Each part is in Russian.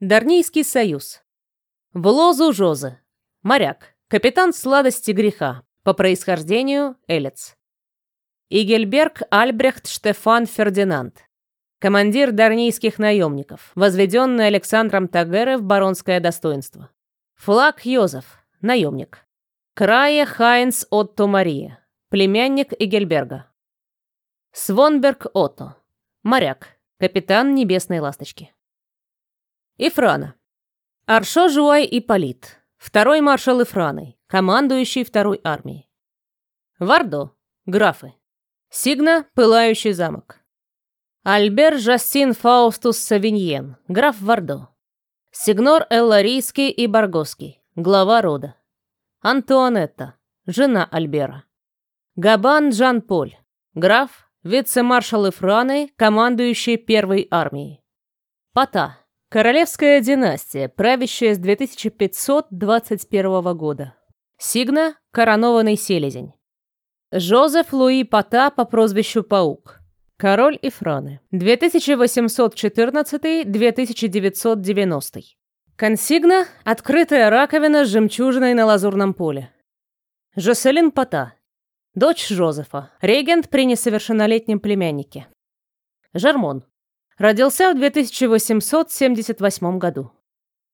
Дарнийский союз. Влозу Жозе. Моряк. Капитан сладости греха. По происхождению Элец. Игельберг Альбрехт Штефан Фердинанд. Командир дарнийских наемников, возведенный Александром Тагере в баронское достоинство. Флаг Йозеф. Наемник. Крае Хайнс Отто Мария. Племянник Игельберга. Свонберг Отто. Моряк. Капитан Небесной Ласточки. Ифрана. Аршо Жуай Ипполит. Второй маршал Ифраны, командующий второй армией. Вардо. Графы. Сигна – Пылающий замок. Альбер Жастин Фаустус Савиньен, граф Вардо. Сигнор Элларийский и Баргоский, глава рода. Антуанетта, жена Альбера. Габан Жан-Поль, граф, вице-маршал Ифраны, командующий первой армией. Пата, королевская династия, правящая с 2521 года. Сигна – коронованный селезень. Жозеф Луи Пата по прозвищу Паук. Король Ифраны. 2814-2990. Консигна – открытая раковина с жемчужиной на лазурном поле. Жоселин Пата. Дочь Жозефа, регент при несовершеннолетнем племяннике. Жермон. Родился в 2878 году.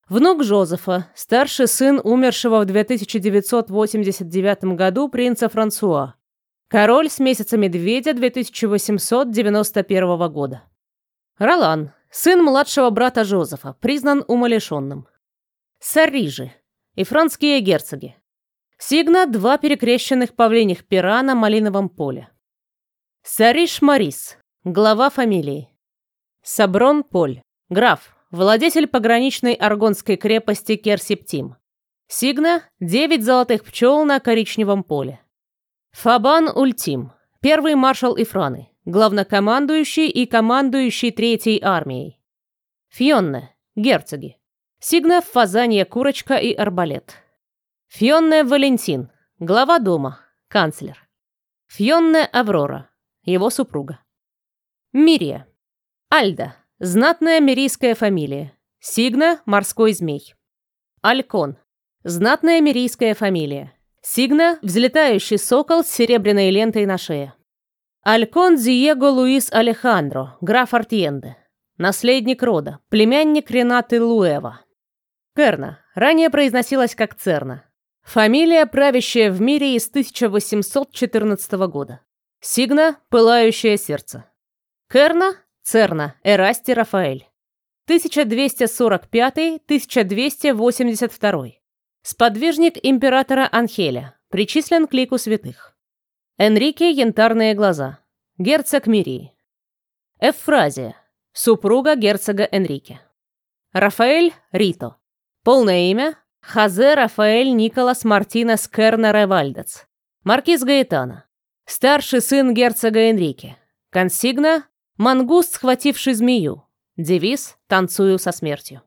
Внук Жозефа, старший сын умершего в 2989 году принца Франсуа. Король с месяца медведя 2891 года. Ролан, сын младшего брата Жозефа, признан умалишенным. Сарижи и францкие герцоги. Сигна – два перекрещенных павлиних пера на малиновом поле. Сариш Марис, глава фамилии. Саброн Поль, граф, владетель пограничной аргонской крепости Керсептим. Сигна – девять золотых пчел на коричневом поле. Фабан Ультим, первый маршал Ифраны, главнокомандующий и командующий Третьей армией. Фионне, герцоги. Сигна – Фазания Курочка и Арбалет. Фионне Валентин, глава дома, канцлер. Фионне Аврора, его супруга. Мирия. Альда, знатная мирийская фамилия. Сигна – морской змей. Алькон, знатная мирийская фамилия. Сигна – взлетающий сокол с серебряной лентой на шее. Алькон Диего Луис Алехандро, граф Артьенде. Наследник рода, племянник Ренаты Луэва. Керна, ранее произносилась как Церна. Фамилия, правящая в мире из 1814 года. Сигна – пылающее сердце. Керна – Церна, Эрасти Рафаэль. 1245-1282. Сподвижник императора Анхеля, причислен к лику святых. Энрике Янтарные глаза, герцог Мирии. Эффразия, супруга герцога Энрике. Рафаэль Рито. Полное имя Хазе Рафаэль Николас Мартинес Кернер Вальдец. Маркиз Гаэтана. Старший сын герцога Энрике. Консигна Мангуст, схвативший змею. Девиз «Танцую со смертью».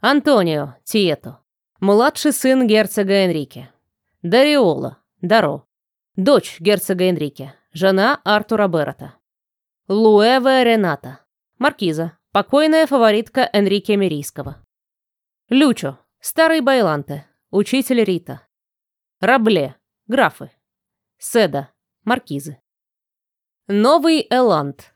Антонио Тието. Младший сын герцога Энрике. Дариола, Даро. Дочь герцога Энрике. Жена Артура Беррета. Луэва Рената. Маркиза. Покойная фаворитка Энрике Мерийского. Лючо. Старый Байланте. Учитель Рита. Рабле. Графы. Седа. Маркизы. Новый Эланд.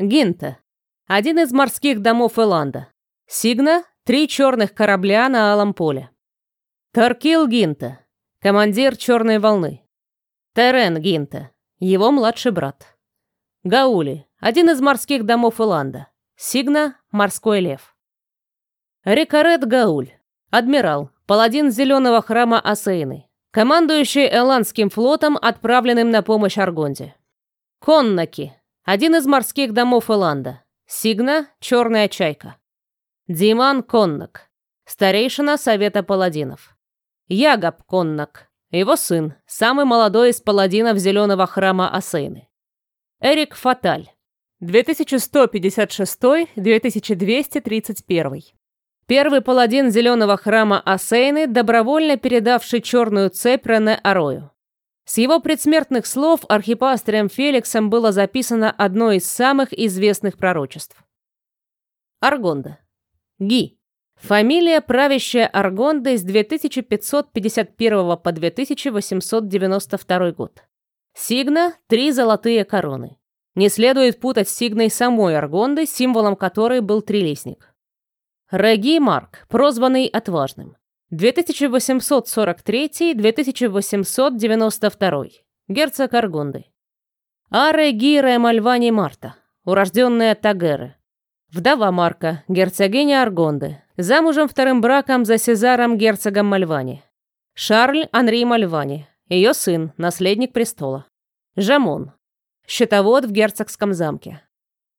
Гинте. Один из морских домов Эланда. Сигна Три черных корабля на алом поле. Таркил Гинта, командир черной волны. Терен Гинта, его младший брат. Гаули, один из морских домов Иланда. Сигна – морской лев. Рикарет Гауль, адмирал, паладин зеленого храма Асейны, командующий Эландским флотом, отправленным на помощь Аргонде. Коннаки, один из морских домов Иланда. Сигна – черная чайка. Диман Коннак, старейшина Совета Паладинов. Ягоб Коннак, его сын, самый молодой из паладинов Зеленого храма Асейны. Эрик Фаталь, 2166-2231. Первый паладин Зеленого храма Асейны, добровольно передавший черную цепь Рене Арою. С его предсмертных слов архипастырем Феликсом было записано одно из самых известных пророчеств. Аргонда. Ги. Фамилия, правящая Аргондой с 2551 по 2892 год. Сигна – три золотые короны. Не следует путать с сигной самой Аргонды, символом которой был трилистник. Реги Марк, прозванный Отважным. 2843-2892. Герцог Аргонды. Аре Гире Мальвани Марта, урожденная Тагеры. Вдова Марка, герцогиня Аргонды, замужем вторым браком за Сезаром герцогом Мальвани. Шарль Анри Мальвани, ее сын, наследник престола. Жамон, счетовод в герцогском замке.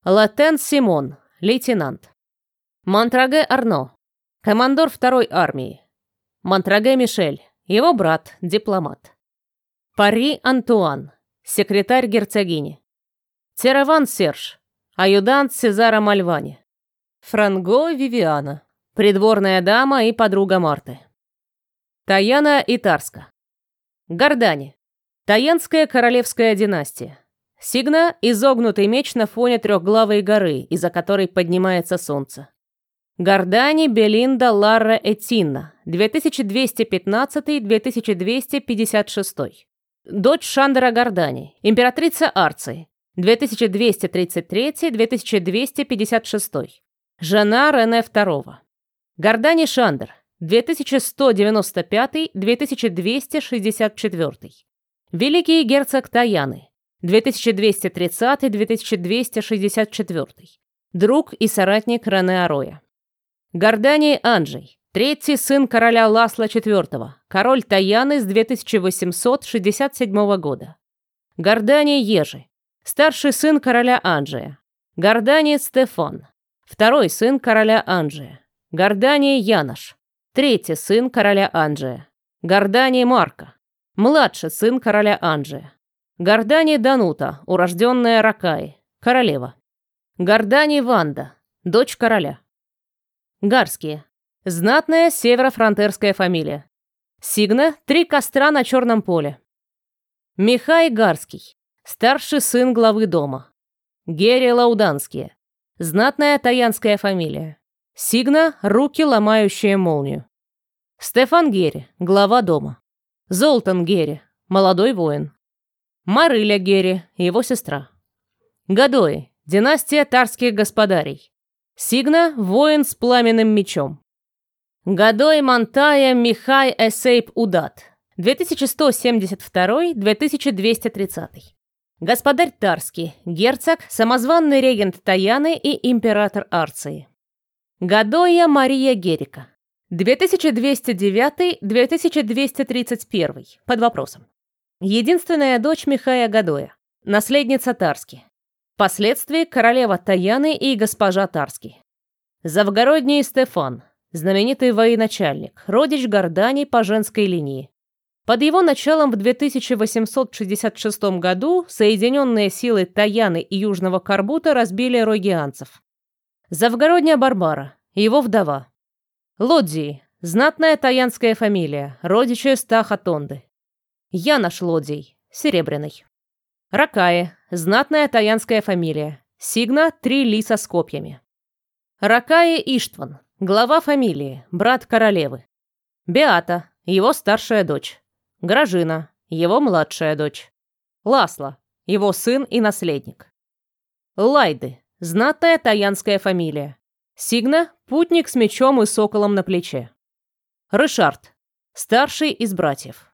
Латен Симон, лейтенант. Монтраге Арно, командор второй армии. Монтраге Мишель, его брат, дипломат. Пари Антуан, секретарь герцогини. Тераван Серж, аюдант Сезара Мальвани. Франго Вивиана, придворная дама и подруга Марты. Таяна Итарска. Гордани. Таянская королевская династия. Сигна – изогнутый меч на фоне трехглавой горы, из-за которой поднимается солнце. Гордани Белинда Ларра Этинна, 2215-2256. Дочь Шандера Гордани, императрица Арции, 2233-2256. Жена Рене II. Гордани Шандер, 2195-2264. Великий герцог Таяны, 2230-2264. Друг и соратник Рене Ароя. Гордани Анджей, третий сын короля Ласла IV, король Таяны с 2867 года. Гордани Ежи, старший сын короля Анджия. Гордани Стефан, второй сын короля Анджия. Гордани Янош, третий сын короля Анджия. Гордани Марка, младший сын короля Анджия. Гордани Данута, урожденная Ракаи, королева. Гордани Ванда, дочь короля. Гарские. Знатная северофронтерская фамилия. Сигна – три костра на черном поле. Михай Гарский. Старший сын главы дома. Герри Лауданские. Знатная таянская фамилия. Сигна – руки, ломающие молнию. Стефан Герри, глава дома. Золтан Герри, молодой воин. Марыля Герри, его сестра. Гадои, династия тарских господарей. Сигна – воин с пламенным мечом. Гадой Монтая Михай Эсейп Удат. 2172-2230. Господарь Тарский, герцог, самозванный регент Таяны и император Арции. Гадоя Мария Герика. 2209-2231. Под вопросом. Единственная дочь Михая Гадоя. Наследница Тарски. Впоследствии королева Таяны и госпожа Тарский. Завгородний Стефан, знаменитый военачальник, родич Гордани по женской линии. Под его началом в 2866 году соединенные силы Таяны и Южного Карбута разбили рогианцев. Завгородняя Барбара, его вдова. Лодзии, знатная таянская фамилия, родичи Стаха Тонды. Янош Лодзий, серебряный. Ракае, знатная таянская фамилия. Сигна – три лиса с копьями. Ракае Иштван, глава фамилии, брат королевы. Беата, его старшая дочь. Гражина, его младшая дочь. Ласло, его сын и наследник. Лайды, знатная таянская фамилия. Сигна – путник с мечом и соколом на плече. Рышард, старший из братьев.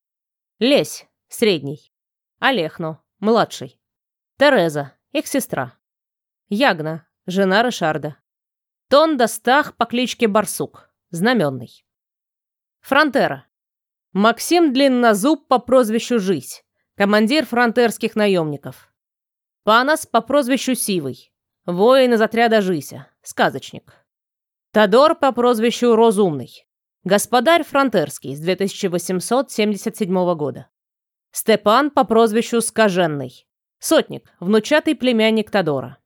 Лесь, средний. Олехно, младший. Тереза, их сестра. Ягна, жена Ришарда. Тонда Стах по кличке Барсук, знаменный. Фронтера. Максим Длиннозуб по прозвищу Жись, командир фронтерских наемников. Панас по прозвищу Сивый, воин из отряда Жися, сказочник. Тодор по прозвищу Розумный, господарь фронтерский с 2877 года. Степан по прозвищу Скаженный. Сотник, внучатый племянник Тодора.